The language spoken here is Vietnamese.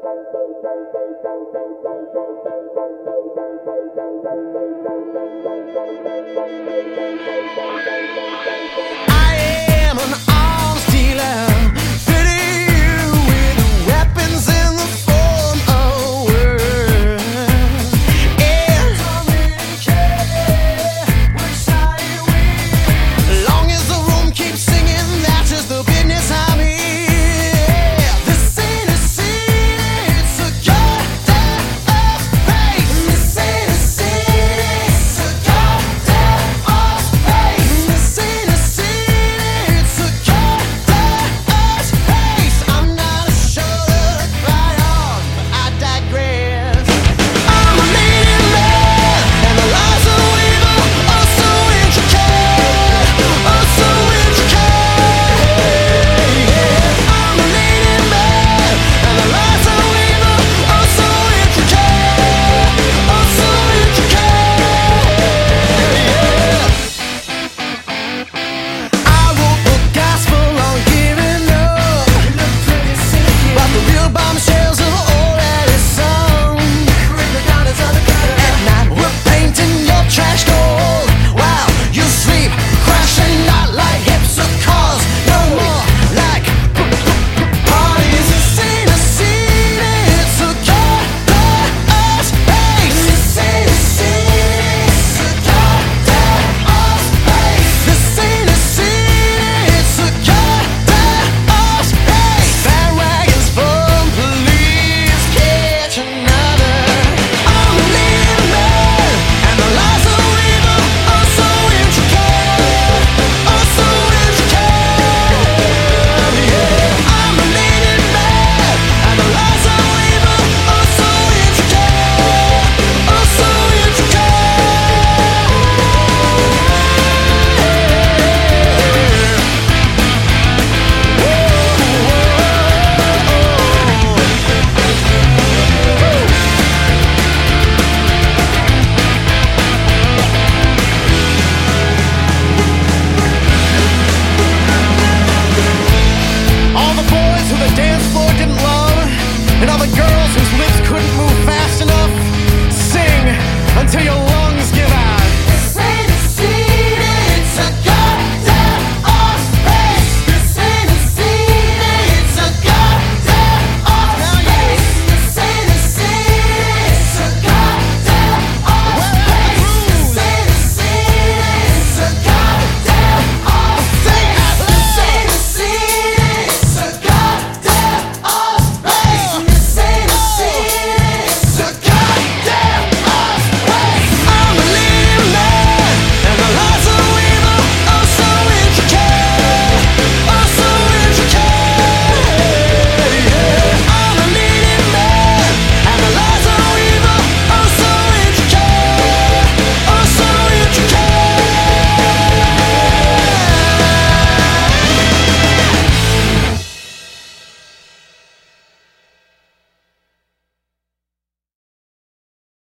Thank you. till you